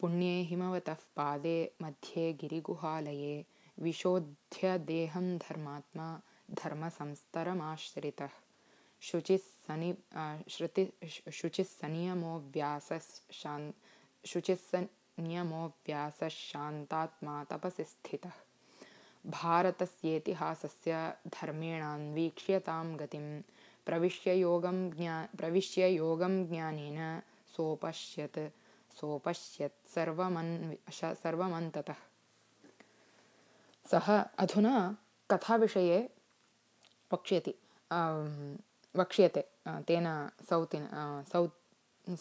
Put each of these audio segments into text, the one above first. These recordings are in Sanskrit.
पुण्ये हिमवतः पादे मध्ये गिरिगुहालये विशोध्य देहं धर्मात्मा धर्मसंस्तरमाश्रितः। शुचिः सनि श्रुति शुचिः सनियमोऽव्यासशान् शुचिः सनियमोऽव्यासशान्तात्मा तपसि स्थितः। भारतस्येतिहासस्य धर्मेणान्वीक्ष्यतां गतिं प्रविश्य योगं ज्ञा प्रविश्य योगं ज्ञानेन सोपश्यत् सोपश्यत् सर्वमन् सर्वमन्ततः। सः अधुना कथाविषये वक्ष्यति वक्ष्यते तेन सौतिन सौ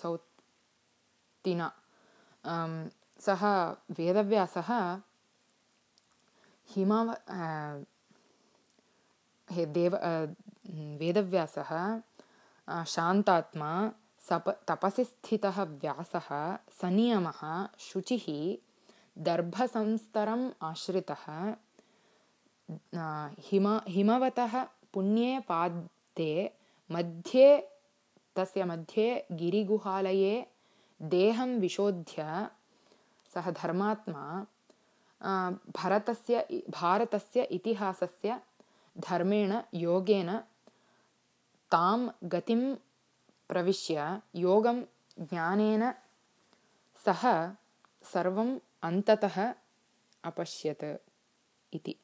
सौतिना सः वेदव्यासः हिमव हे देव वेदव्यासः शान्तात्मा सप तपसि स्थितः व्यासः सनियमः शुचिः दर्भसंस्तरम् आश्रितः हिम हिमवतः पुण्ये पादे मध्ये तस्य मध्ये गिरिगुहालये देहं विशोध्य सः धर्मात्मा भरतस्य भारतस्य इतिहासस्य धर्मेण योगेन तां गतिं प्रविश्य योगं ज्ञानेन सः सर्वम् अन्ततः अपश्यत् इति